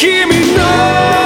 君の